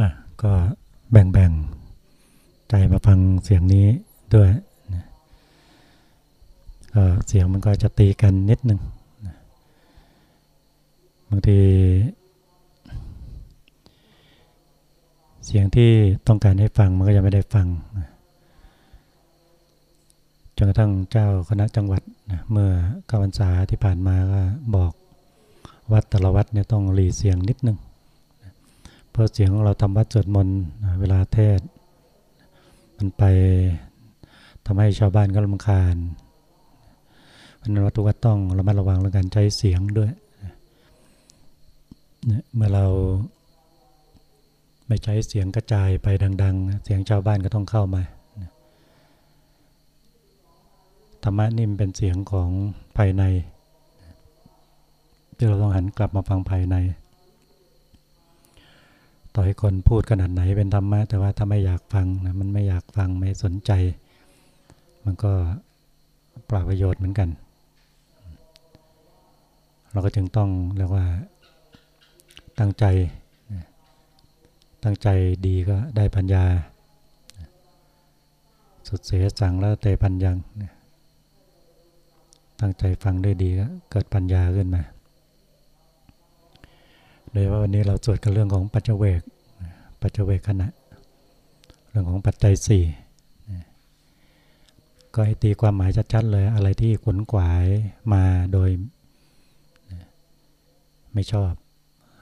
อะก็แบ่งๆใจมาฟังเสียงนี้ด้วยก็เสียงมันก็จะตีกันนิดนึงบางทีเสียงที่ต้องการให้ฟังมันก็ยังไม่ได้ฟังจนกระทั่งเจ้าคณะจังหวัดเมื่อก้าพรรษาที่ผ่านมาก็บอกวัดแต่ละวัดเนี่ยต้องหลีเสียงนิดนึง ราะเสียงของเราทำวัดสวดมนต์เวลาเทศ มันไปทำให้ชาวบ้านก็รำคาญเพราะนั้นวัดทุกวัดต้องระมัดระวังเรื่องการใช้เสียงด้วยเมื่อเราไม่ใช้เสียงกระจายไปดัง ๆ เสียงชาวบ้านก็ต้องเข้ามาธรรมะนี่มันเป็นเสียงของภายในที่เราต้องหันกลับมาฟังภายใน ให้คนพูดขนาดไหนเป็นธรรมะแต่ว่าถ้าไม่อยากฟังนะมันไม่อยากฟังไม่สนใจ มันก็ปราประโยชน์เหมือนกัน เราก็จึงต้องเรียกว่าตั้งใจ ตั้งใจดีก็ได้ปัญญา สุดเสียสั่งแล้วเตปัญญัง ตั้งใจฟังได้ดีก็เกิดปัญญาขึ้นมาโดยว่าวันนี้เราสวดกันเรื่องของปัจเจเวก ปัจเจเวกขณะ เรื่องของปัจจัยสี่ก็ให้ตีความหมายชัดๆเลย อะไรที่ขนขวายมาโดย ไม่ชอบ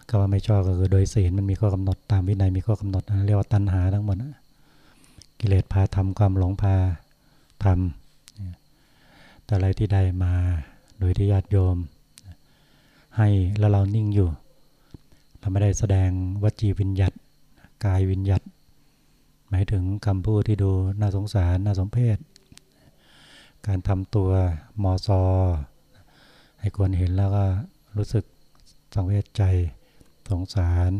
คำว่าไม่ชอบก็คือโดยศีลมันมีข้อกำหนดตามวินัยมีข้อกำหนดนะเรียกว่าตัณหาทั้งหมดกิเลสพาทำความหลงพาทำแต่อะไรที่ได้มาโดยที่ญาติโยม ให้แล้วเรานิ่งอยู่ เราไม่ได้แสดงวจีวิญญัต กายวิญญัตหมายถึงคำพูดที่ดูน่าสงสาร น่าสมเพชการทำตัวมอซอให้คนเห็นแล้วก็รู้สึกสังเวชใจสงสาร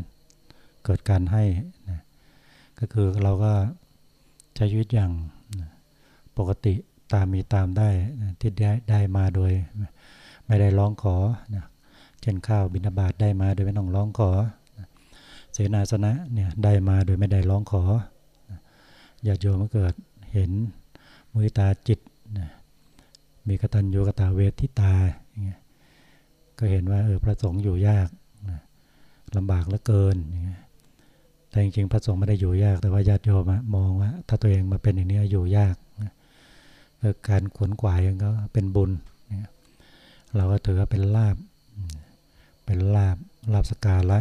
เกิดการให้นะก็คือเราก็ใช้ชีวิตอย่างปกติตามมีตามได้ที่ได้ได้มาโดย ไม่ได้ร้องขอนะเช่นข้าวบิณฑบาตได้มาโดยไม่ต้องร้องขอ เสนาสนะเนี่ยได้มาโดยไม่ได้ร้องขอญาติโยมเกิดเห็นมุตาจิตนะมีกตัญญูกตาเวทิตาอย่างเงี้ยก็เห็นว่าเออพระสงฆ์อยู่ยากนะลำบากเหลือเกินอย่างเงี้ยแต่จริงๆพระสงฆ์ไม่ได้อยู่ยาก แต่ว่าญาติโยมมองว่า ถ้าตัวเองมาเป็นอย่างนี้อยู่ยากนะการขวนขวายก็เป็นบุญนะเราก็ถือว่าเป็นลาบ เป็นลาบลาบสกาละ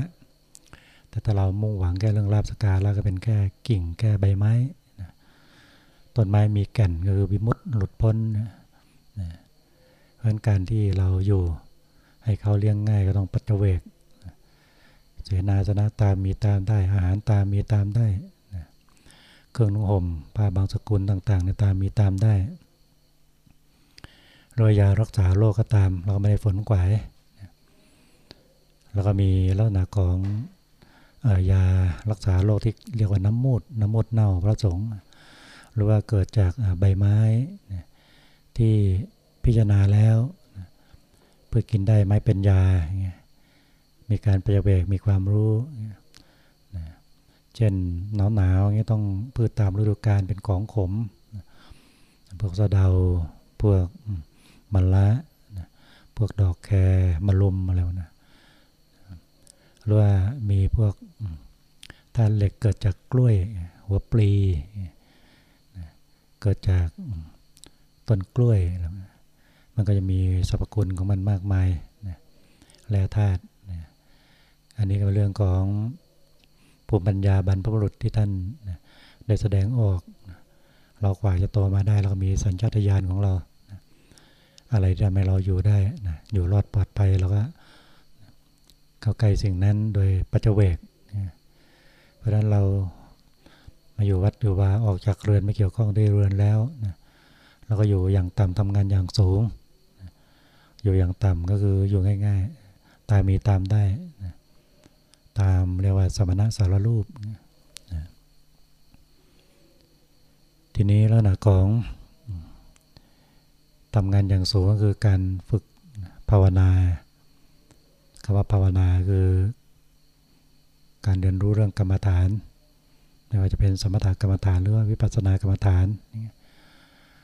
ถ้าเรามุ่งหวังแค่เรื่องลาบสกาและก็เป็นแค่กิ่งแค่ใบไม้นะต้นไม้มีแก่นคือวิมุตต์หลุดพ้นนะเพราะการที่เราอยู่ให้เขาเลี้ยงง่ายก็ต้องปัจเวกเสนาสนะตามมีตามได้ อาหารตามมีตามได้เครื่องนุ่งห่มผ้าบางสกุลต่างๆในตามมีตามได้โรยยารักษาโรคก็ตาม เราก็ไม่ได้ฝนกวายแล้วก็มีลักษณะของ ยารักษาโรคที่เรียกว่าน้ำมูดน้ำมูดเน่าพระสงฆ์หรือว่าเกิดจากใบไม้ที่พิจารณาแล้วเพื่อกินได้ไม้เป็นยา มีการประเวกมีความรู้ เช่นหนาวหนาวอย่างนี้ต้องพืชตามฤดูกาลเป็นของขม พวกสะเดา พวกมะละ พวกดอกแครมะลุมอะไรนะ หรือว่ามีพวกธาตุเหล็กเกิดจากกล้วยหัวปลีเกิดจากต้นกล้วย มันก็จะมีสรรพคุณของมันมากมายแร่ธาตุอันนี้ก็เรื่องของภูมิปัญญาบรรพบุรุษที่ท่านได้แสดงออกเรากว่าจะโตมาได้เราก็มีสัญชาตญาณของเราอะไรที่ทำให้เราอยู่ได้นะอยู่รอดปลอดภัยเราก็ เข้าใกล้สิ่งนั้นโดยปัจเจกเพราะฉะนั้นเรามาอยู่วัดอยู่ว่าออกจากเรือนไม่เกี่ยวข้องด้วยเรือนแล้วนะเราก็อยู่อย่างต่ำทำงานอย่างสูง อยู่อย่างต่ำก็คืออยู่ง่าย ๆ ตามมีตามได้นะตามเรียกว่าสมณะสารรูปนะทีนี้ลักษณะของทำงานอย่างสูงก็คือการฝึกภาวนา คำว่าภาวนาคือ การเรียนรู้เรื่องกรรมฐาน ไม่ว่าจะเป็นสมถกรรมฐานหรือวิปัสสนากรรมฐาน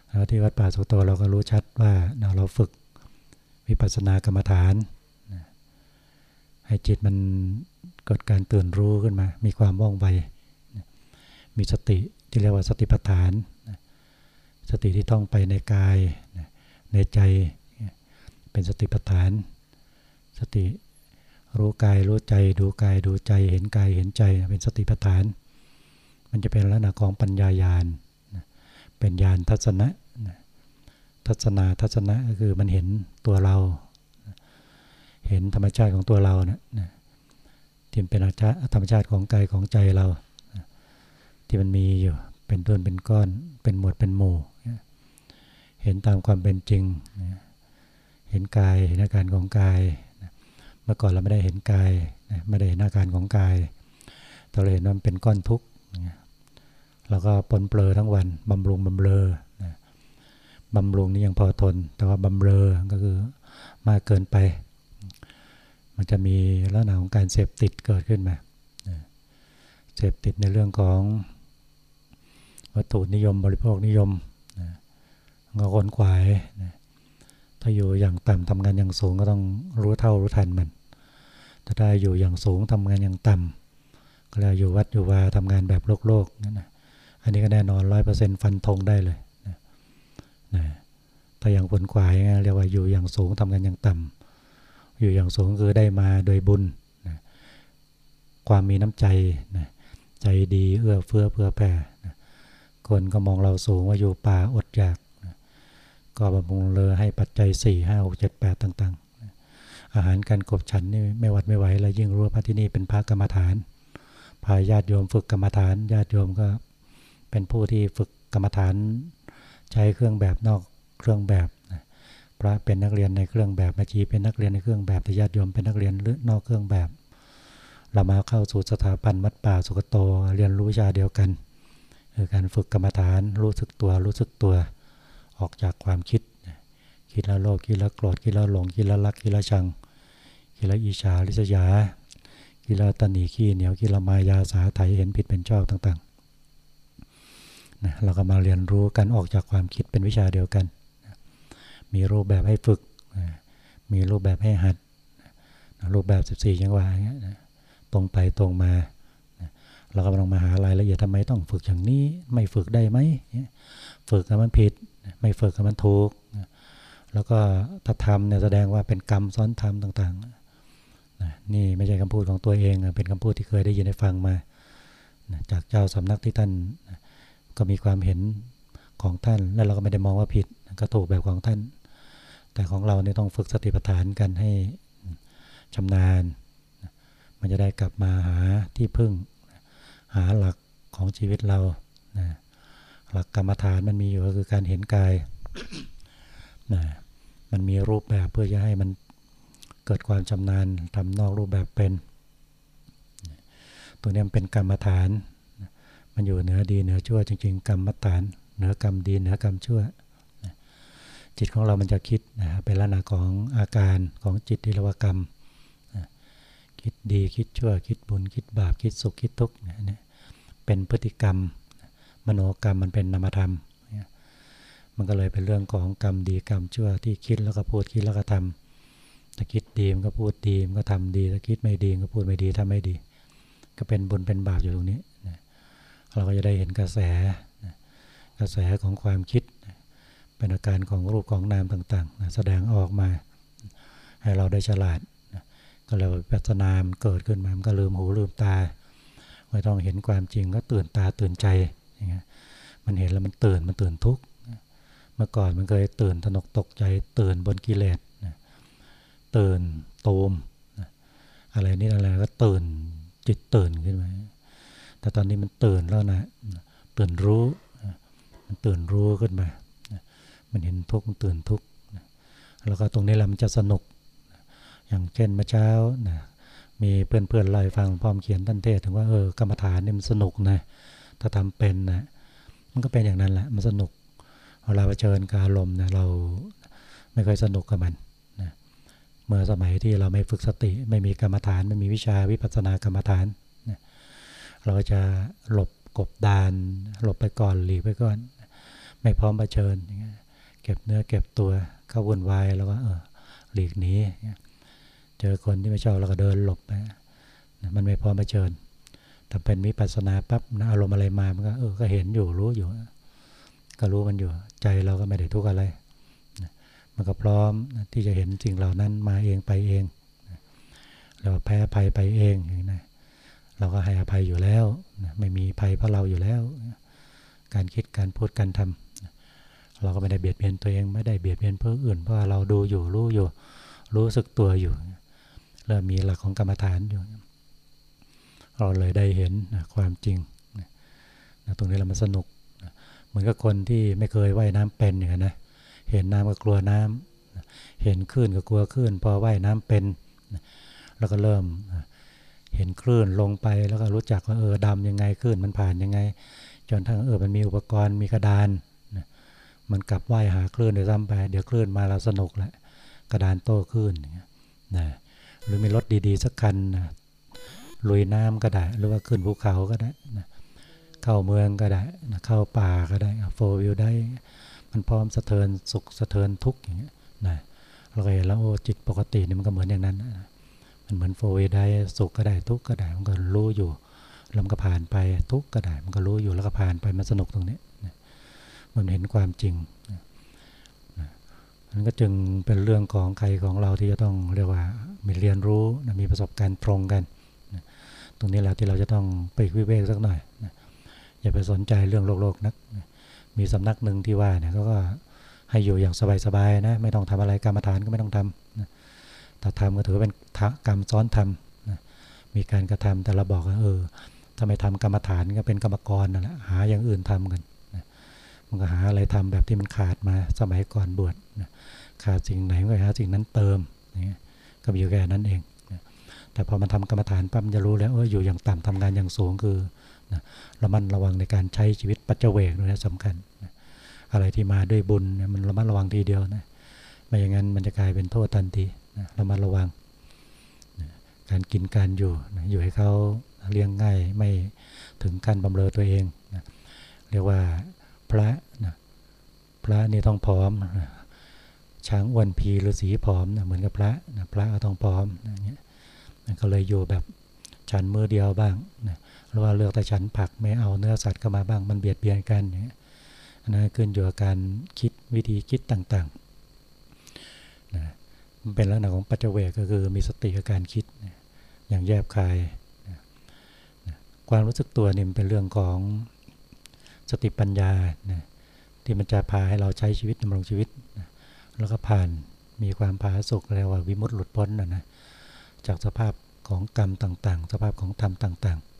แล้วที่วัดป่าสุโตเราก็รู้ชัดว่าเราฝึกวิปัสสนากรรมฐาน ให้จิตมันเกิดการตื่นรู้ขึ้นมา มีความว่องไว มีสติที่เรียกว่าสติปัฏฐาน สติที่ต้องไปในกาย ในใจ เป็นสติปัฏฐาน สติ รู้กายรู้ใจดูกายดูใจเห็นกายเห็นใจเป็นสติปัฏฐาน มันจะเป็นลักษณะของปัญญายาณเป็นญาณทัศนะทัศนาทัศนะก็คือมันเห็นตัวเรา เห็นธรรมชาติของตัวเราเนะที่เป็นอาชาธรรมชาติของกายของใจเรา ที่มันมีอยู่เป็นต้นเป็นก้อน เป็นหมวดเป็นหมู่ เห็นตามความเป็นจริง เห็นกายเห็นอาการของกาย มื่อก่อนเราไม่ได้เห็นกายไม่ได้เห็นอาการของกายเราเลยเห็นว่ามันเป็นก้อนทุกข์เราก็ปนเปลือทั้งวันบำรุงบำเรอบำรุงนี่ยังพอทน แต่ว่าบำเรอก็คือมากเกินไป มันจะมีลักษณะของการเสพติดเกิดขึ้นมาเสพติดในเรื่องของวัตถุนิยมบริโภคนิยมก็คนขวายถ้าอยู่อย่างต่ำทำงานอย่างสูงก็ต้องรู้เท่ารู้ทันมัน ถ้าได้อยู่อย่างสูงทำงานอย่างต่ำก็แล้วอยู่วัดอยู่วาทำงานแบบโลกโลกนั่นนะอันนี้ก็แน่นอนร้อยเปอร์เซ็นต์ฟันธงได้เลยนะนะถ้าอย่างผลขวายเรียกว่าอยู่อย่างสูงทำงานอย่างต่ำอยู่อย่างสูงคือได้มาโดยบุญนะความมีน้ำใจนะใจดีเอื้อเฟื้อเพื่อแผ่นะคนก็มองเราสูงว่าอยู่ป่าอดอยากก็บำรุงเลยให้ปัจจัย 4 5 6 7 8 ต่าง อาหารการกบฉันนี่ไม่หวัดไม่ไหวแล้วยิ่งรู้ว่าพระที่นี่เป็นพระกรรมฐานพาญาติโยมฝึกกรรมฐานญาติโยมก็เป็นผู้ที่ฝึกกรรมฐาน ใช้เครื่องแบบนอกเครื่องแบบพระเป็นนักเรียนในเครื่องแบบมาชีเป็นนักเรียนในเครื่องแบบแต่ญาติโยมเป็นนักเรียนนอกเครื่องแบบ เรามาเข้าสู่สถาบันวัดป่าสุกโตเรียนรู้วิชาเดียวกันคือการฝึกกรรมฐานรู้สึกตัวรู้สึกตัว ออกจากความคิด คิดแล้วโลภคิดแล้วโกรธคิดแล้วหลงคิดแล้วรักคิดแล้วชัง คิดแล้วอิจฉาริษยาคิดแล้วตันหนีขี้เหนียวคิล้วมายาสาไถเห็นผิดเป็นชอบต่างๆนะเราก็มาเรียนรู้กันออกจากความคิดเป็นวิชาเดียวกัน มีรูปแบบให้ฝึก มีรูปแบบให้หัด รูปแบบ 14จังหวะอย่างเงี้ยตรงไปตรงมาเราก็ลองมาหารายละเอียดทำไมต้องฝึกอย่างนี้ ไม่ฝึกได้ไหมฝึกแล้วมันผิด ไม่ฝึกมันถูก แล้วก็ถ้าทำเนี่ยแสดงว่าเป็นกรรมซ้อนธรรมต่าง ๆ นี่ไม่ใช่คำพูดของตัวเองเป็นคำพูดที่เคยได้ยินได้ฟังมาจากเจ้าสำนักที่ท่านก็มีความเห็นของท่าน แล้วเราก็ไม่ได้มองว่าผิดก็ถูกแบบของท่าน แต่ของเราเนี่ยต้องฝึกสติปัฏฐานกันให้ชำนาญ มันจะได้กลับมาหาที่พึ่ง หาหลักของชีวิตเรานะหลักกรรมฐานมันมีอยู่ก็คือการเห็นกายนะมันมีรูปแบบเพื่อจะให้มัน กิดความชำนาญทำนอกรูปแบบเป็น ตัวนี้มันเป็นกรรมฐาน มันอยู่เหนือดีเหนือชั่ว จริง ๆ กรรมฐาน เหนือกรรมดีเหนือกรรมชั่ว จิตของเรามันจะคิดนะเป็นลักษณะของอาการของจิตที่เรียกว่ากรรม คิดดีคิดชั่ว คิดบุญคิดบาปคิดสุขคิดทุกข์นี่เป็นพฤติกรรม มโนกรรมมันเป็นนามธรรม มันก็เลยเป็นเรื่องของกรรมดีกรรมชั่วที่คิดแล้วก็พูดคิดแล้วก็ทำ ถ้าคิดดีมันก็พูดดีมันก็ทำดีถ้าคิดไม่ดีก็พูดไม่ดีทำไม่ดี ก็เป็นบุญเป็นบาปอยู่ตรงนี้เราก็จะได้เห็นกระแสกระแสของความคิดเป็นอาการของรูปของนามต่างๆแสดงออกมา ให้เราได้ฉลาดก็เลยปัจนามเกิดขึ้นมามันก็ลืมหูลืมตาไม่ต้องเห็นความจริงก็ตื่นตาตื่นใจอย่างเงี้ยมันเห็นแล้วมันตื่นมันตื่นทุกข์เมื่อก่อนมันเคยตื่นตนกตกใจตื่นบนกิเลส ตื่นโตมอะไรนี่อะไรก็ตื่นจิตตื่นขึ้นมาแต่ตอนนี้มันตื่นแล้วนะตื่นรู้มันตื่นรู้ขึ้นมามันเห็นทุกข์มันตื่นทุกข์แล้วก็ตรงนี้แหละมันจะสนุก อย่างเช่นเมื่อเช้านะมีเพื่อนๆเล่าฟังพร้อมเขียนท่านเทศถึงว่าเออกรรมฐานนี่มันสนุกนะถ้าทำเป็นนะมันก็เป็นอย่างนั้นแหละมันสนุกเวลาเผชิญกับอารมณ์นะเราไม่เคยสนุกกับมัน เมื่อสมัยที่เราไม่ฝึกสติ ไม่มีกรรมฐานไม่มีวิชาวิปัสสนากรรมฐานเราจะหลบกบดาน หลบไปก่อนหลีกไปก่อน ไม่พร้อมเผชิญเก็บเนื้อเก็บตัวเข้าวุ่นวายแล้วก็เออหลีกหนีเจอคนที่ไม่ชอบเราก็เดินหลบไปมันไม่พร้อมเผชิญถ้าเป็นวิปัสสนาปั๊บนะอารมณ์อะไรมามันก็เออก็เห็นอยู่รู้อยู่ ก็รู้มันอยู่ ใจเราก็ไม่ได้ทุกข์อะไร มันก็พร้อมที่จะเห็นสิ่งเหล่านั้นมาเองไปเองเราแพ้ภัยไปเองอย่างนี้เราก็ให้อภัยอยู่แล้วไม่มีภัยเพราะเราอยู่แล้ว การคิดการพูดการทำเราก็ไม่ได้เบียดเบียนตัวเองไม่ได้เบียดเบียนเพื่ออื่นเพราะเราดูอยู่รู้อยู่ รู้สึกตัวอยู่เริ่มมีหลักของกรรมฐานอยู่เราเลยได้เห็นความจริงตรงนี้เรามันสนุกเหมือนกับคนที่ไม่เคยว่ายน้ำเป็นอย่างนั้นะ เห็นน้ำก็กลัวน้ำเห็นคลื่นก็กลัวคลื่น พอว่ายน้ำเป็น แล้วก็เริ่มเห็นคลื่นลงไปแล้วก็รู้จักว่าเออดำยังไงคลื่นมันผ่านยังไง จนทั้งเออมันมีอุปกรณ์มีกระดานมันกลับว่ายหาคลื่นโดยซ้ำไป เดี๋ยวคลื่นมาเราสนุกแหละกระดานโต้คลื่นนะหรือมีรถดีๆสักคันนะลุยน้ำก็ได้ หรือว่าขึ้นภูเขาก็ได้นะเข้าเมืองก็ได้นะเข้าป่าก็ได้โฟวิวได้ มันพร้อมสะเทือนสุขสะเทือนทุกข์อย่างเงี้ยนะเราเห็นแล้วโอ้จิตปกตินี่มันก็เหมือนอย่างนั้นนะมันเหมือนโฟวิวได้สุขก็ได้ทุกข์ก็ได้มันก็รู้อยู่แล้วมันก็ผ่านไปทุกข์ก็ได้มันก็รู้อยู่แล้วก็ผ่านไปมันสนุกตรงนี้นะมันเห็นความจริงนะมันก็จึงเป็นเรื่องของใครของเราที่จะต้องเรียกว่ามีเรียนรู้นะมีประสบการณ์ตรงกันนะตรงนี้แหละที่เราจะต้องไปวิเวกสักหน่อยนะอย่าไปสนใจเรื่องโลกโลกนักนะ มีสำนักหนึ่งที่ว่าเนี่ยเขาก็ให้อยู่อย่างสบายๆนะไม่ต้องทำอะไรกรรมฐานก็ไม่ต้องทำนะแต่ทำก็ถือเป็นกรรมซ้อนทำนะมีการกระทำแต่เราบอกว่าเออถ้าไม่ทำกรรมฐานก็เป็นกรรมกรนั่นแหละหาอย่างอื่นทำกันนะมันก็หาอะไรทำแบบที่มันขาดมาสมัยก่อนบวชนะขาดสิ่งไหนก็หาสิ่งนั้นเติมนี่ก็อยู่แค่นั้นเองนะแต่พอมันทำกรรมฐานปั๊มจะรู้แล้วเอออยู่อย่างต่ำทำงานอย่างสูงคือ นะระมัดระวังในการใช้ชีวิตปัจเจเวกด้วยนะสำคัญนะอะไรที่มาด้วยบุญมันระมัดระวังทีเดียวนะไม่อย่างนั้นมันจะกลายเป็นโทษทันทีนะระมัดระวังนะการกินการอยู่นะอยู่ให้เขาเลี้ยงง่ายไม่ถึงขั้นบำเรอตัวเองนะเรียกว่าพระนะพระนี่ต้องพร้อมนะช้างอ้วนพีหรือสีผอมนะเหมือนกับพระนะพระก็ต้องพร้อมนะเงี้ยก็เลยอยู่แบบฉันมือเดียวบ้างนะ หรือว่าเลือกแต่ฉันผักไม่เอาเนื้อสัตว์เข้ามาบ้างมันเบียดเบียนกันเนี่ยอันนั้นขึ้นอยู่กับการคิดวิธีคิดต่างๆนะมันเป็นลักษณะของปัจเจเวกก็คือมีสติกับการคิดอย่างแยบคายนะความรู้สึกตัวนี่มันเป็นเรื่องของสติปัญญานะที่มันจะพาให้เราใช้ชีวิตดำรงชีวิตนะแล้วก็ผ่านมีความผาสุกเรียกว่าวิมุตติหลุดพ้นนะนะจากสภาพของกรรมต่างๆ สภาพของธรรมต่างๆ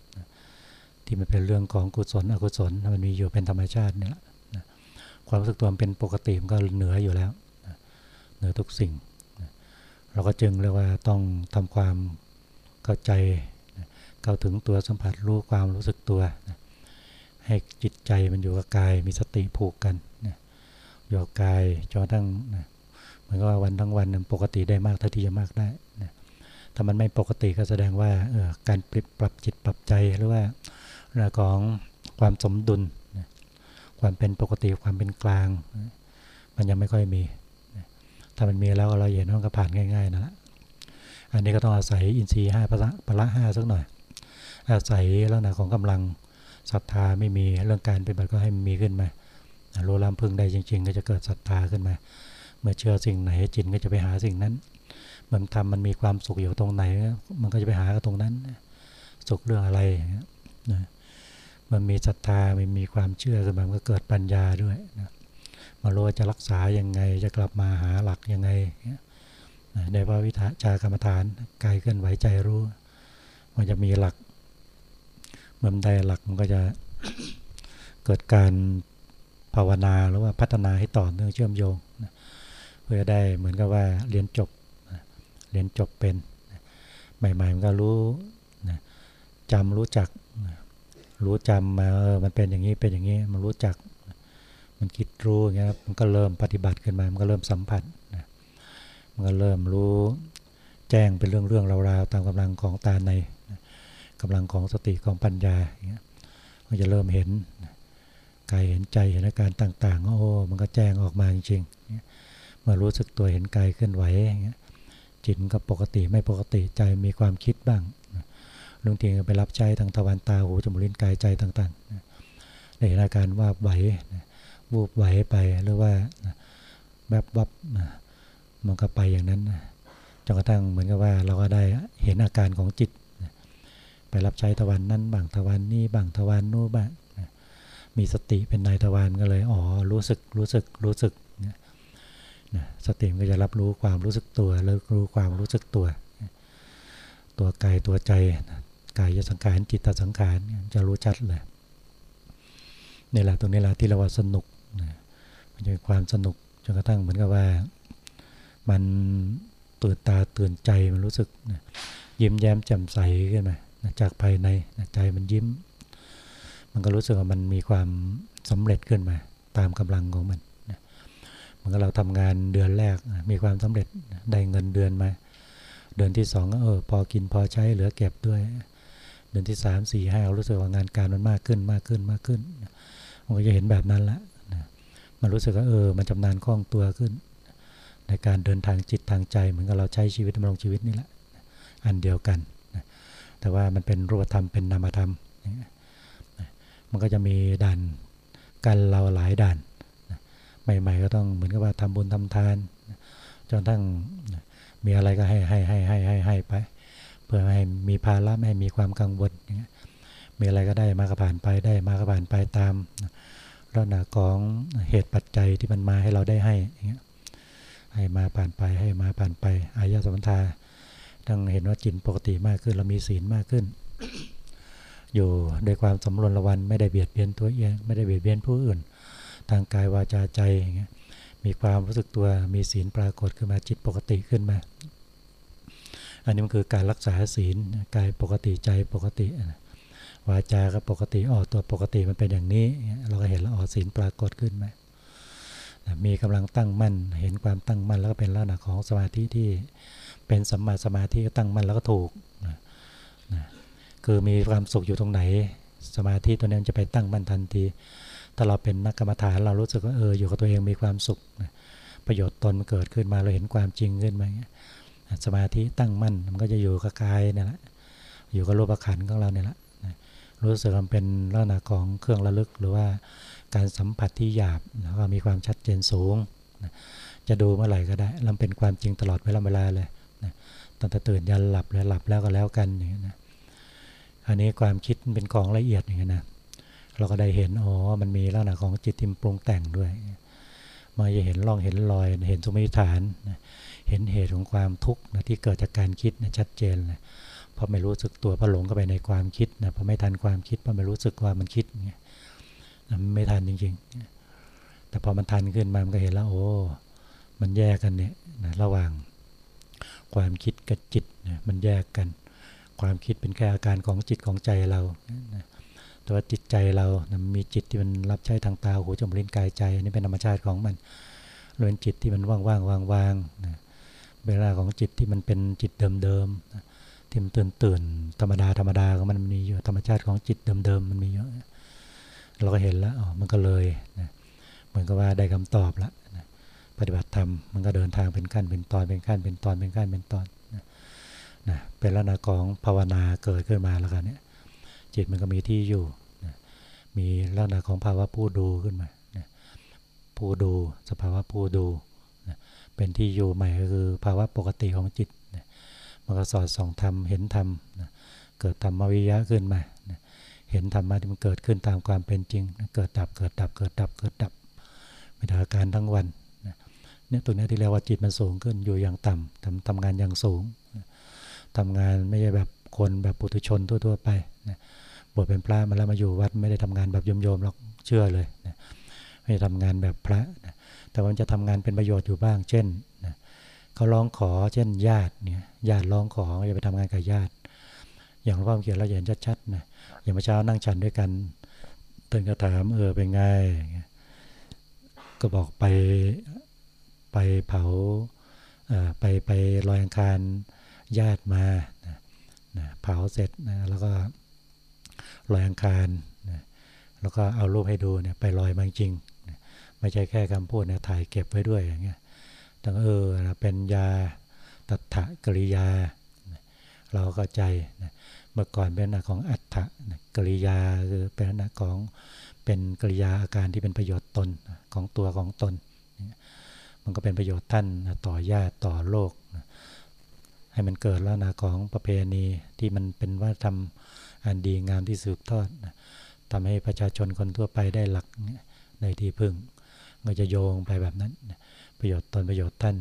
ที่มันเป็นเรื่องของกุศลอกุศลมันมีอยู่เป็นธรรมชาติเนี่ยนะความรู้สึกตัวมันเป็นปกติมันก็เหนืออยู่แล้วนะเหนือทุกสิ่งนะเราก็จึงเรียกว่าต้องทำความเข้าใจเข้าถึงตัวสัมผัสรู้ความรู้สึกตัวนะให้จิตใจมันอยู่กับกายมีสติผูกกันนะอยู่กับกายจนทั้งนะเหมือนกับวันทั้งวันปกติได้มากเท่าที่จะมากได้นะถ้ามันไม่ปกติก็แสดงว่าการปรับจิตปรับใจหรือว่า ของความสมดุล ความเป็นปกติความเป็นกลาง มันยังไม่ค่อยมี ถ้ามันมีแล้วเราเห็นว่าก็ผ่านง่ายๆนะละอันนี้ก็ต้องอาศัยอินทรีย์ห้าพละพละห้าสักหน่อย อาศัยลักษณะของกำลังศรัทธาไม่มีเรื่องการเป็นบัติก็ให้มีขึ้นมารู้ลำพึงได้จริง ๆ ก็จะเกิดศรัทธาขึ้นมา เมื่อเชื่อสิ่งไหนจิตก็จะไปหาสิ่งนั้น มันทำมันมีความสุขอยู่ตรงไหน มันก็จะไปหาตรงนั้น สุขเรื่องอะไรนะ มันมีศรัทธามันมีความเชื่อขึ้นมามันก็เกิดปัญญาด้วยนะมารู้จะรักษายังไงจะกลับมาหาหลักยังไงในพระวิถาจากรรมฐานกายเคลื่อนไหวใจรู้ มันจะมีหลักเมื่อได้หลักมันก็จะเกิดการภาวนาหรือว่าพัฒนาให้ต่อเนื่องเชื่อมโยงนะเพื่อได้เหมือนกับว่าเรียนจบเรียนจบเป็นใหม่ๆมันก็รู้นะจำรู้จัก รู้จำมาเออมันเป็นอย่างนี้เป็นอย่างนี้ มันรู้จัก มันคิดรู้อย่างเงี้ยมันก็เริ่มปฏิบัติขึ้นมา มันก็เริ่มสัมผัสนะมันก็เริ่มรู้แจ้งเป็นเรื่องเรื่องราวๆตามกำลังของตาในนะกำลังของสติของปัญญาอย่างเงี้ยมันจะเริ่มเห็นกายเห็นใจเห็นอาการต่างๆโอ้มันก็แจ้งออกมาจริงๆเมื่อรู้สึกตัวเห็นกายเคลื่อนไหวอย่างเงี้ยจิตก็ปกติไม่ปกติใจมีความคิดบ้าง ลุงทีก็ไปรับใจทางตะวันตาหูจมูกลิ้นกายใจต่างๆในอาการว่าไหววูบไหวไปหรือว่าแบบวับมันก็ไปอย่างนั้นจนกระทั่งเหมือนกับว่าเราก็ได้เห็นอาการของจิต ไปรับใช้ตะวันนั้นบางตะวันนี้บางตะวันนู้บ้างมีสติเป็นนายตะวันก็เลยอ๋อรู้สึกรู้สึกรู้สึกนะสติมันก็จะรับรู้ความรู้สึกตัวแล้วรู้ความรู้สึกตัว ตัวกายตัวใจ กายสังขารจิตตสังขารจะรู้ชัดเลยนี่แหละตรงนี้แหละที่เราว่าสนุกมันจะมีความสนุกจนกระทั่งเหมือนกับว่า มันตื่นตาตื่นใจมันรู้สึกยิ้มแย้มแจ่มใสขึ้นมาจากภายในใจมันยิ้ม มันก็รู้สึกว่ามันมีความสำเร็จขึ้นมา ตามกำลังของมันมันก็เราทำงานเดือนแรกมีความสำเร็จได้เงินเดือนมา เดือนที่สองเออพอกินพอใช้เหลือเก็บด้วย เดือนที่สามสี่ห้ารู้สึกว่างานการมันมากขึ้นมากขึ้นมากขึ้นมันก็จะเห็นแบบนั้นละมันรู้สึกว่าเออ มันจำนานคล่องตัวขึ้น ในการเดินทางจิตทางใจ เหมือนกับเราใช้ชีวิตดำรงชีวิตนี่แหละ อันเดียวกันแต่ว่ามันเป็นรูปธรรมเป็นนามธรรมมันก็จะมีด่านกันเราหลายด่านใหม่ๆก็ต้องเหมือนกับว่าทำบุญทำทานจนทั้งมีอะไรก็ให้ให้ให้ให้ให้ให้ไป พื่อให้มีภาระไม่ให้มีความกังวลมีอะไรก็ได้มาก็ผ่านไปได้มาก็ผ่านไปตามลักษณะของเหตุปัจจัยที่มันมาให้เราได้ให้ให้มาผ่านไปให้มาผ่านไปอายะสมถาต้องเห็นว่าจิตปกติมากขึ้นเรามีศีลมากขึ้น อยู่ด้วยความสำรวมระวันไม่ได้เบียดเบียนตัวเองไม่ได้เบียดเบียนผู้อื่น ทางกายวาจาใจอย่างเงี้ยมีความรู้สึกตัวมีศีลปรากฏขึ้นมาจิตปกติขึ้นมา อันนี้มันคือการรักษาศีลกายปกติใจปกติวาจาก็ปกติออกตัวปกติมันเป็นอย่างนี้ เราก็เห็นล้วออกศีลปรากฏขึ้นมามีกำลังตั้งมั่น เห็นความตั้งมั่นแล้วก็เป็นลักษณะของสมาธิที่เป็นสัมมาสมาธิตั้งมั่นแล้วก็ถูกนะนะคือมีความสุขอยู่ตรงไหน สมาธิตัวนี้จะไปตั้งมั่นทันทีถ้าเราเป็นนักกรรมฐานเรารู้สึกว่าเอออยู่กับตัวเองมีความสุขนะประโยชน์ตนมันเกิดขึ้นมาเราเห็นความจริงขึ้นมา สมาธิตั้งมั่น มันก็จะอยู่กับกายนี่แหละอยู่กับรูปขันของเราเนี่ยแหละรู้สึกมันเป็นลักษณะของเครื่องระลึกหรือว่าการสัมผัสที่หยาบแล้วก็มีความชัดเจนสูง จะดูเมื่อไหร่ก็ได้ลำเป็นความจริงตลอดเวลาเวลาเลยตั้งแต่ตื่นยันหลับเลยหลับแล้วก็แล้วกันอย่างนี้นะอันนี้ความคิดเป็นของละเอียดอย่างนี้นะเราก็ได้เห็นอ๋อมันมีลักษณะของจิตทิมปรุงแต่งด้วยมาจะเห็นร่องเห็นรอยเห็นสมมติฐาน เห็นเหตุของความทุกข์นะที่เกิดจากการคิดนะชัดเจนเลยพอไม่รู้สึกตัวพอหลงเข้าไปในความคิดนะพอไม่ทันความคิดพอไม่รู้สึกว่ามันคิดเนี่ยไม่ทันจริงๆ แต่พอมันทันขึ้นมามันก็เห็นแล้วโอ้ มันแยกกันเนี่ยนะระหว่างความคิดกับจิตนะมันแยกกัน ความคิดเป็นแค่อาการของจิตของใจเรานะแต่ว่าจิตใจเรานะมีจิตที่มันรับใช้ทางตาหูจมูกลิ้นกายใจอันนี้เป็นธรรมชาติของมันเป็นจิตที่มันว่างๆวางๆนะ เวลาของจิตที่มันเป็นจิตเดิมๆที่มันตื่นตื่นธรรมดาธรรมดาของมันมีอยู่ธรรมชาติของจิตเดิมๆมันมีเยอะเราก็เห็นแล้วอ๋อมันก็เลยนะเหมือนกับว่าได้คำตอบแล้วนะปฏิบัติธรรมมันก็เดินทางเป็นขั้นเป็นตอนเป็นขั้นเป็นตอนเป็นขั้นเป็นตอนนะนะเป็นลักษณะของภาวนาเกิดขึ้นมาแล้วกันเนี่ยจิตมันก็มีที่อยู่นะมีลักษณะของภาวะผู้ดูขึ้นมานะผู้ดูสภาวะผู้ดู เป็นที่อยู่ใหม่ก็คือภาวะปกติของจิตนะมันก็สอดส่องธรรมเห็นธรรมนะเกิดธรรมวิยะขึ้นมานะเห็นธรรมะที่มันเกิดขึ้นตามความเป็นจริง เกิดดับเกิดดับเกิดดับเกิดดับเป็นอาการทั้งวันเนี่ยตัวนี้ที่เรียกว่าจิตมันสูงขึ้นอยู่อย่างต่ำทำทำงานอย่างสูงทำงานไม่ใช่แบบคนแบบปุถุชนทั่วๆไปบวชเป็นพระมาแล้วมาอยู่วัดไม่ได้ทำงานแบบโยมๆหรอกเชื่อเลยไม่ได้ทำงานแบบพระ แต่มันจะทำงานเป็นประโยชน์อยู่บ้าง เช่นเขาร้องขอเช่น ญาติเนี่ยญาติร้องขอจะไปทำงานกับญาติ อย่างหลวงพ่อเขียนเราเห็นชัดๆนะอย่างเมื่อเช้านั่งฉันด้วยกันเพื่อนก็ถามเออเป็นไง ก็บอกไปไปเผาไปไปลอยอังคารญาติมานะเผาเสร็จนะแล้วก็ลอยอังคารนะแล้วก็เอารูปให้ดูเนี่ยไปลอยมาจริง ไม่ใช่แค่คำพูดเนี่ยถ่ายเก็บไว้ด้วยอย่างเงี้ยตั้งเออเป็นยาตัทะกริยา เราก็ใจนะเมื่อก่อนเป็นลักษณะของอัตถะนะกริยาคือเป็นลักษณะของเป็นกริยาอาการที่เป็นประโยชน์ตนของตัวของตน มันก็เป็นประโยชน์ท่านต่อญาติต่อโลก ให้มันเกิดลักษณะของประเพณีที่มันเป็นวัฒนธรรมอันดีงามที่สืบทอดทำให้ประชาชนคนทั่วไปได้หลักในที่พึ่ง ก็จะโยงไปแบบนั้น ประโยชน์ตนประโยชน์ท่าน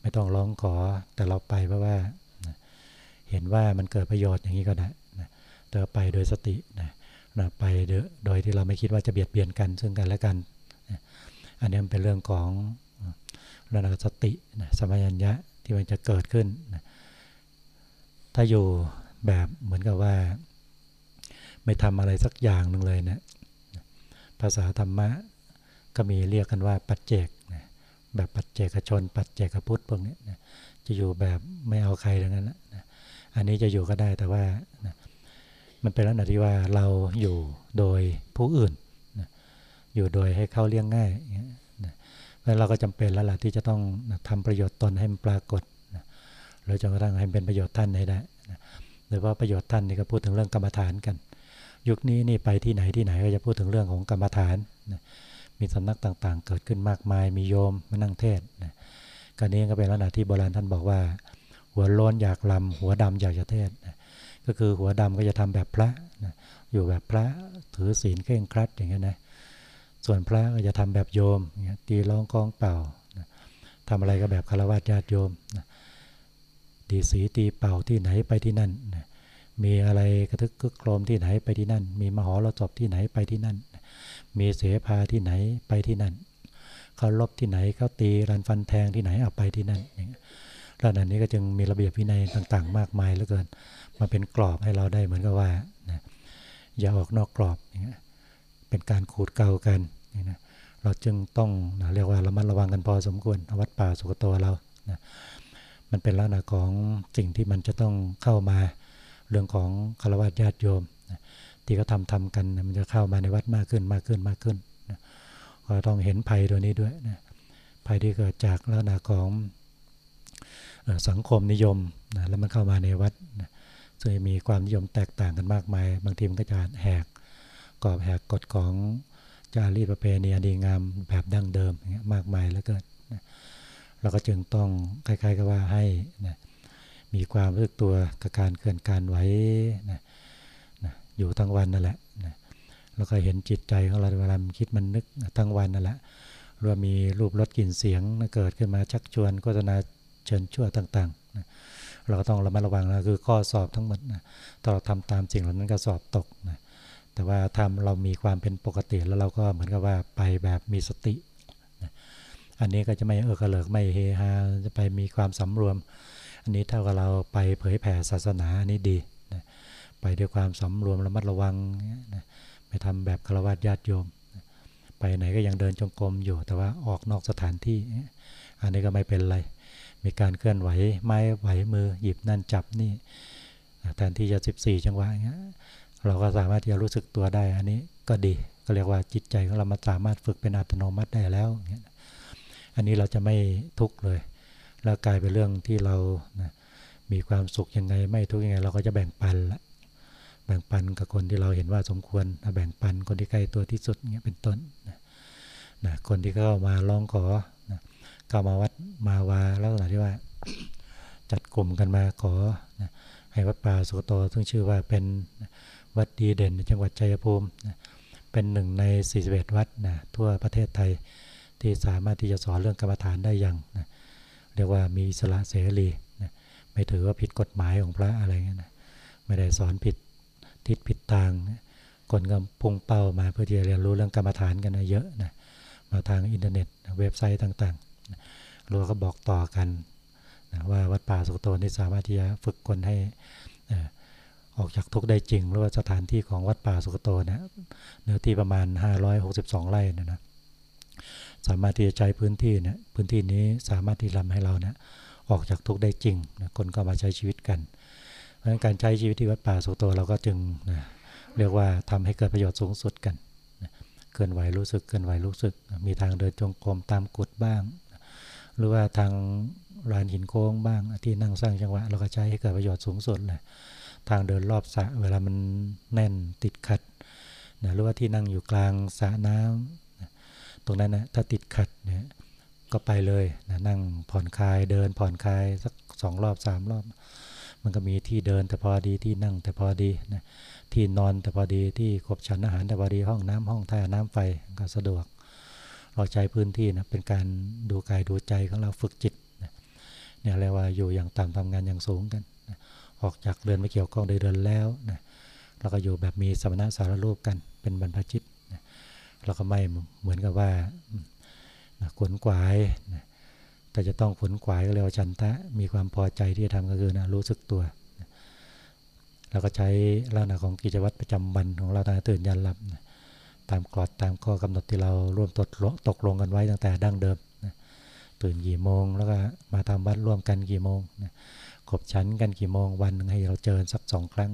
ไม่ต้องร้องขอแต่เราไปเพราะว่า เห็นว่ามันเกิดประโยชน์อย่างนี้ก็ได้แต่ไปโดยสตินะไปโดยที่เราไม่คิดว่าจะเบียดเบียนกัน ซึ่งกันและกัน อันนี้มันเป็นเรื่องของระดับสติสมัญญะที่มันจะเกิดขึ้น ถ้าอยู่แบบเหมือนกับว่า ไม่ทำอะไรสักอย่างหนึ่งเลยเนะภาษาธรรมะ ก็มีเรียกกันว่าปัจเจกนะแบบปัจเจกชน ปัจเจกพุทธพวกนี้นะจะอยู่แบบไม่เอาใครดังนั้นนะอันนี้จะอยู่ก็ได้แต่ว่านะมันเป็นลักษณะที่ว่าเราอยู่โดยผู้อื่นนะอยู่โดยให้เข้าเลี้ยงง่ายนะแล้วเราก็จำเป็นแล้วล่ะที่จะต้องนะทำประโยชน์ตนให้มันปรากฏนะหรือจนกระทั่งให้เป็นประโยชน์ท่านให้ได้นะโดยว่าประโยชน์ท่านนี่ก็พูดถึงเรื่องกรรมฐานกัน ยุคนี้นี่ไปที่ไหนที่ไหนก็จะพูดถึงเรื่องของกรรมฐานนะ มีสำนักต่างๆ เกิดขึ้นมากมาย มีโยมมานั่งเทศนะการนี้ก็เป็นลักษณะที่โบราณท่านบอกว่า หัวโล้นอยากลำหัวดำอยากจะเทศนะก็คือหัวดำก็จะทำแบบพระนะอยู่แบบพระถือศีลเคร่งครัดอย่างเงี้ยนะส่วนพระก็จะทำแบบโยมตีร้องกองเป่านะทำอะไรก็แบบคารวะญาติโยมนะตีสีตีเป่าที่ไหนไปที่นั่นนะมีอะไรกระทึกกึกโครมที่ไหนไปที่นั่น มีมหรสพที่ไหนไปที่นั่น มีเสภาที่ไหนไปที่นั่น เขาลบที่ไหนเขาตีรันฟันแทงที่ไหนเอาไปที่นั่นอย่างเงี้ยแล้วนั้นนี้ก็จึงมีระเบียบวินัยต่าง ๆ มากมายเหลือเกิน มาเป็นกรอบให้เราได้เหมือนกับว่านะอย่าออกนอกกรอบอย่างเงี้ยเป็นการขูดเกากันนะเราจึงต้องนะเรียกว่าระมัดระวังกันพอสมควรวัดป่าสุกโตเรานะมันเป็นลักษณะของสิ่งที่มันจะต้องเข้ามาเรื่องของคารวะญาติโยม ที่เขาทำทำกันมันจะเข้ามาในวัดมากขึ้นมากขึ้นมากขึ้นนะก็ต้องเห็นภัยตัวนี้ด้วยนะภัยที่เกิดจากลักษณะของสังคมนิยมนะแล้วมันเข้ามาในวัดนะซึ่งมีความนิยมแตกต่างกันมากมาย บางทีมันก็จะแหกกรอบแหกกฎของจารีตประเพณีดีงามแบบดั้งเดิมอย่างเงี้ยมากมายแล้วก็นะเราก็จึงต้องคล้ายๆกับว่าให้นะมีความรู้สึกตัวกับการเคลื่อนการไหวนะนะ อยู่ทั้งวันนั่นแหละนะแล้วก็เห็นจิตใจของเราเวลาคิดมันนึกทั้งวันนั่นแหละรวมมีรูปรสกลิ่นเสียงเกิดขึ้นมาชักชวนโฆษณาเชิญชั่วต่างๆนะเราก็ต้องระมัดระวังนะคือข้อสอบทั้งหมดนะถ้าเราทำตามสิ่งเหล่านั้นก็สอบตกนะแต่ว่าทำเรามีความเป็นปกติแล้วเราก็เหมือนกับว่าไปแบบมีสตินะอันนี้ก็จะไม่เออกระเลิกไม่เฮฮาจะไปมีความสำรวม อันนี้เท่ากับเราไปเผยแผ่ศาสนาอันนี้ดี ไปด้วยความสำรวมระมัดระวังนะไม่ทำแบบฆราวาสญาติโยม ไปไหนก็ยังเดินจงกรมอยู่ แต่ว่าออกนอกสถานที่ อันนี้ก็ไม่เป็นไร มีการเคลื่อนไหวไม้ไหวมือหยิบนั่นจับนี่แทนที่จะ 14 จังหวะเงี้ยเราก็สามารถที่จะรู้สึกตัวได้ อันนี้ก็ดีก็เรียกว่าจิตใจของเรามาสามารถฝึกเป็นอัตโนมัติได้แล้วอันนี้เราจะไม่ทุกข์เลย แล้วกลายเป็นเรื่องที่เรานะมีความสุขยังไง ไม่ทุกข์ยังไง เราก็จะแบ่งปันละ แบ่งปันกับคนที่เราเห็นว่าสมควรแบ่งปันคนที่ใกล้ตัวที่สุดเงี้ยเป็นต้นนะนะคนที่เข้ามาร้องขอนะเข้ามาวัดมาวาลักษณะที่ว่า จัดกลุ่มกันมาขอนะให้วัดป่าสุโตซึ่งชื่อว่าเป็นวัดดีเด่นในจังหวัดชัยภูมินะเป็นหนึ่งใน 41 วัดนะทั่วประเทศไทยที่สามารถที่จะสอนเรื่องกรรมฐานได้อย่างนะเรียกว่ามีอิสละเสรีนะไม่ถือว่าผิดกฎหมายของพระอะไรเงี้ยนะไม่ได้สอนผิด ทิศผิดทาง คนก็พุ่งเป้ามาเพื่อที่จะเรียนรู้เรื่องกรรมฐานกันนะเยอะนะมาทางอินเทอร์เน็ตเว็บไซต์ต่างๆเราก็บอกต่อกันนะว่าวัดป่าสุโตนี่สามารถที่จะฝึกคนให้ออกจากทุกได้จริงหรือว่าสถานที่ของวัดป่าสุโตนะเนื้อที่ประมาณ 562 ไร่นะนะสามารถที่จะใช้พื้นที่นะพื้นที่นี้สามารถที่ทำให้เรานะออกจากทุกได้จริงนะคนก็มาใช้ชีวิตกัน ราะการใช้ชีวิตที่วัดป่าสุโตเราก็จึงนะเรียกว่าทำให้เกิดประโยชน์สูงสุดกันนะเคลื่อนไหวรู้สึกเคลื่อนไหวรู้สึก มีทางเดินจงกรมตามกุดบ้าง หรือว่าทางลานหินโค้งบ้างที่นั่งสร้างจังหวะเราก็ใช้ให้เกิดประโยชน์สูงสุดเลยทางเดินรอบสระเวลามันแน่นติดขัดนะหรือว่าที่นั่งอยู่กลางสระน้ำนะตรงนั้นนะถ้าติดขัดเนี่ยก็ไปเลยนะนั่งผ่อนคลายเดินผ่อนคลายสักสองรอบสามรอบ มันก็มีที่เดินแต่พอดีที่นั่งแต่พอดีนะที่นอนแต่พอดีที่ขบฉันอาหารแต่พอดีห้องน้ำห้องท่าน้ำไฟก็สะดวก เราใช้พื้นที่นะเป็นการดูกายดูใจของเราฝึกจิตนะเนี่ยเรียกว่าอยู่อย่างต่ำทำงานอย่างสูงกันนะออกจากเรือนไม่เกี่ยวข้องได้เดินแล้วนะเราก็อยู่แบบมีสมณะสารรูปกันเป็นบรรพชิตนะเราก็ไม่เหมือนกับว่านะขวนขวายนะ จะต้องขนขวายก็เรียกว่าชันทะมีความพอใจที่จะทำก็คือนะรู้สึกตัวเราก็ใช้ลักษณะของกิจวัตรประจำวันของเราตั้งแต่ตื่นยันหลับตามกรอดตามข้อกำหนดที่เราร่วมตกลงตกลงกันไว้ตั้งแต่ดั้งเดิมตื่นกี่โมง แล้วก็มาทำวัดร่วมกันกี่โมงขบฉันกันกี่โมงวันหนึงให้เราเจอสักสองครั้ง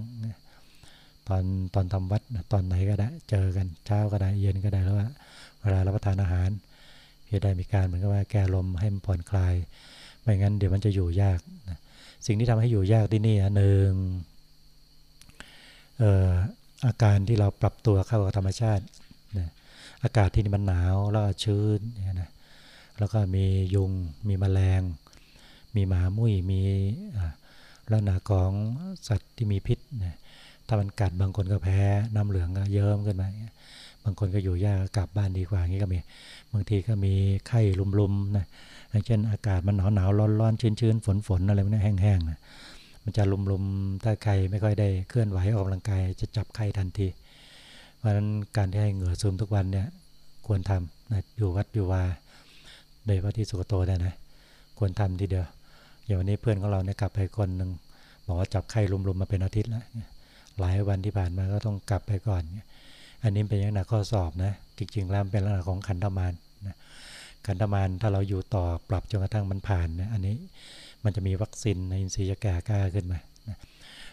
ตอนตอนทำวัดตอนไหนก็ได้เจอกันเช้าก็ได้เย็นก็ได้แล้วว่าเวลารับประทานอาหาร เพื่อได้มีการเหมือนกับว่าแก้ลมให้มันผ่อนคลาย ไม่งั้นเดี๋ยวมันจะอยู่ยากนะสิ่งที่ทำให้อยู่ยากที่นี่หนึ่งอาการที่เราปรับตัวเข้ากับธรรมชาตินะอากาศที่นี่มันหนาวแล้วก็ชื้นเนี่ยนะแล้วก็มียุงมีแมลง มีหมามุ้ยมีลักษณะของสัตว์ที่มีพิษนะถ้ามันกัดบางคนก็แพ้น้ำเหลืองก็เยิ้มขึ้นมา บางคนก็อยู่ยากกลับบ้านดีกว่าอย่างนี้ก็มี บางทีก็มีไข้ลุมๆนะเช่นอากาศมันหนาวหนาวร้อนร้อนชื้นชื้นฝนฝนอะไรมันแห้งๆนะมันจะลุมๆถ้าใครไม่ค่อยได้เคลื่อนไหวออกกำลังกายจะจับไข้ทันที เพราะฉะนั้นการที่ให้เหงื่อซึมทุกวันเนี่ยควรทำนะอยู่วัดอยู่วาโดยพระที่สุกโตได้นะควรทำทีเดียวอย่างวันนี้เพื่อนของเราเนี่ยกลับไปคนหนึ่งบอกว่าจับไข้ลุมๆมาเป็นอาทิตย์แล้วหลายวันที่ผ่านมาก็ต้องกลับไปก่อน อันนี้เป็นอย่างหนักข้อสอบนะ จริงๆแล้วเป็นลักษณะของขันธมารนะขันธมารถ้าเราอยู่ต่อปรับจนกระทั่งมันผ่านนะอันนี้มันจะมีวัคซีนในอินทรีย์จะแก่กล้าขึ้นมานะ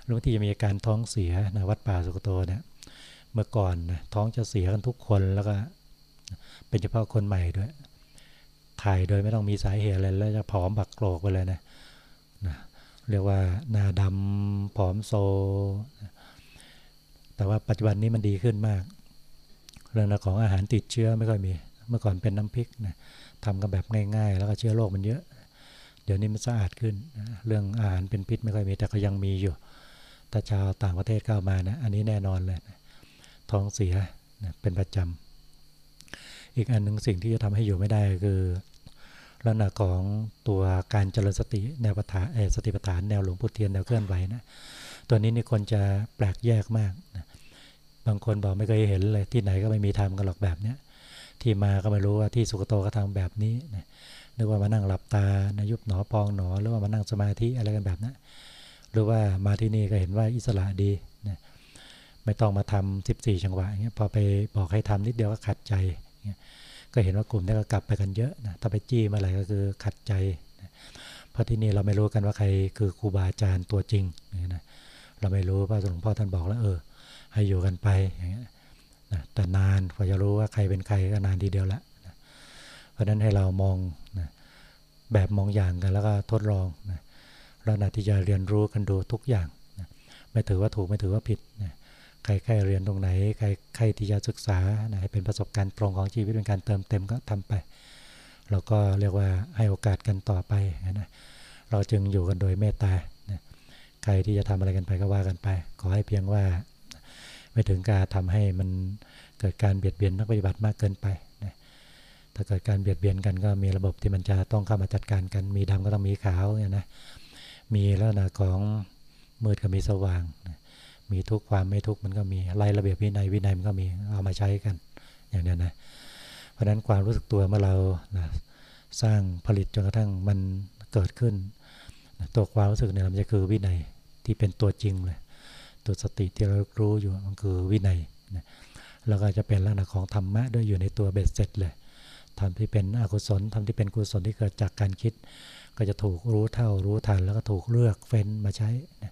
หรือบางทีจะมีอาการท้องเสียนะวัดป่าสุกโตเนี่ยเมื่อก่อนนะท้องจะเสียกันทุกคนแล้วก็เป็นเฉพาะคนใหม่ด้วย ถ่ายโดยไม่ต้องมีสาเหตุอะไรแล้วจะผอมบักโกรกไปเลยนะนะเรียกว่าหน้าดำผอมโซ แต่ว่าปัจจุบันนี้มันดีขึ้นมาก เรื่องของอาหารติดเชื้อไม่ค่อยมี เมื่อก่อนเป็นน้ำพริกนะทำกันแบบง่ายๆ แล้วก็เชื้อโรคมันเยอะ เดี๋ยวนี้มันสะอาดขึ้นเรื่องอาหารเป็นพิษไม่ค่อยมีแต่ก็ยังมีอยู่ ถ้าชาวต่างประเทศเข้ามานะ อันนี้แน่นอนเลยนะท้องเสียนะเป็นประจำอีกอันหนึ่งสิ่งที่จะทำให้อยู่ไม่ได้คือลักษณะของตัวการเจริญสติแนวปฐานสติปัฏฐานแนวหลวงพุทเทียนแนวเคลื่อนไหวนะ ตัวนี้นี่คนจะแปลกแยกมากนะ บางคนบอกไม่เคยเห็นเลย ที่ไหนก็ไม่มีทำกันหรอกแบบเนี้ยที่มาก็ไม่รู้ว่าที่สุกโตก็ทำแบบนี้นะนึกว่ามานั่งหลับตานะยุบหนอปองหนอหรือว่ามานั่งสมาธิอะไรกันแบบนั้นหรือว่ามาที่นี่ก็เห็นว่าอิสระดีนะไม่ต้องมาทำสิบสี่จังหวะอย่างเงี้ยพอไปบอกให้ทำนิดเดียวก็ขัดใจก็เห็นว่ากลุ่มนี้ก็กลับไปกันเยอะนะถ้าไปจี้มื่อไรก็คือขัดใจนะเพราะที่นี่เราไม่รู้กันว่าใครคือครูบาอาจารย์ตัวจริงนะเราไม่รู้พระหลวงพ่อท่านบอกแล้วเออ ให้อยู่กันไปอย่างเงี้ยนะแต่นานพอจะรู้ว่าใครเป็นใครก็นานทีเดียวละนะเพราะนั้นให้เรามองนะแบบมองอย่างกันแล้วก็ทดลองนะแล้วนะที่จะเรียนรู้กันดูทุกอย่างนะไม่ถือว่าถูกไม่ถือว่าผิดนะใครใครเรียนตรงไหน ใครใครที่จะศึกษาไหนเป็นประสบการณ์ตรงของชีวิตเป็นการเติมเต็มก็ทำไป เราก็เรียกว่าให้โอกาสกันต่อไปนะเราจึงอยู่กันโดยเมตตาใครที่จะทำอะไรกันไปก็ว่ากันไป ขอให้เพียงว่า ไม่ถึงการทำให้มันเกิดการเบียดเบียนนักปฏิบัติมากเกินไปนะถ้าเกิดการเบียดเบียนกันก็มีระบบที่มันจะต้องเข้ามาจัดการกัน มีดำก็ต้องมีขาวเนี่ยนะมีลักษณะของมืดก็มีสว่างนะมีทุกความไม่ทุกมันก็มีไล่ระเบียบวินัยวินัยมันก็มีเอามาใช้กันอย่างนี้นะเพราะฉะนั้นความรู้สึกตัวเมื่อเรานะสร้างผลิตจนกระทั่งมันเกิดขึ้นนะตัวความรู้สึกเนี่ยมันจะคือวินัยที่เป็นตัวจริงเลย ตัวสติที่เรารู้อยู่มันคือวินัยนะแล้วก็จะเป็นลักษณะของธรรมะด้วยอยู่ในตัวเบ็ดเสร็จเลยทำที่เป็นอกุศลทำที่เป็นกุศลที่เกิดจากการคิด ก็จะถูกรู้เท่ารู้ทันแล้วก็ถูกเลือกเฟ้นมาใช้นะ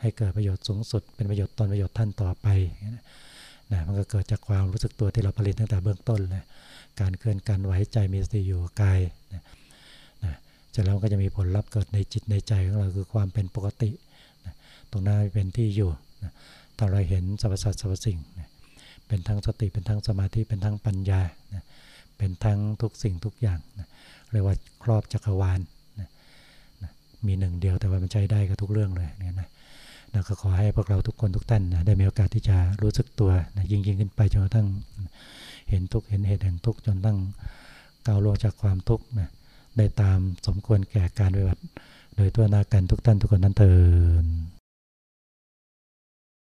ให้เกิดประโยชน์สูงสุด เป็นประโยชน์ตนประโยชน์ท่านต่อไปนะมันก็เกิดจากความรู้สึกตัวที่เราผลิตตั้งแต่เบื้องต้นเลยการเคลื่อนการไหวใจมีสติอยู่กายนะนะจากแล้วก็จะมีผลลัพธ์เกิดในจิตในใจของเราคือความเป็นปกตินะตรงนั้นเป็นที่อยู่ นะตอนเราเห็นสรรพสัตว์สรรพสิ่งนะเป็นทั้งสติเป็นทั้งสมาธิเป็นทั้งปัญญานะเป็นทั้งทุกสิ่งทุกอย่างนะเรียกว่าครอบจักรวาลนะนะมีหนึ่งเดียวแต่ว่ามันใช้ได้กับทุกเรื่องเลยเนี่ยนะนะก็ขอให้พวกเราทุกคนทุกท่านนะได้มีโอกาสที่จะรู้สึกตัวนะยิ่งยิ่งขึ้นไปจนกระทั่งเห็นทุกเห็นเหตุแห่งทุกจนตั้งก้าวล่วงจากความทุกข์นะได้ตามสมควรแก่การปฏิบัติโดยตัวนากันทุกท่านทุกคนนั้นเถิด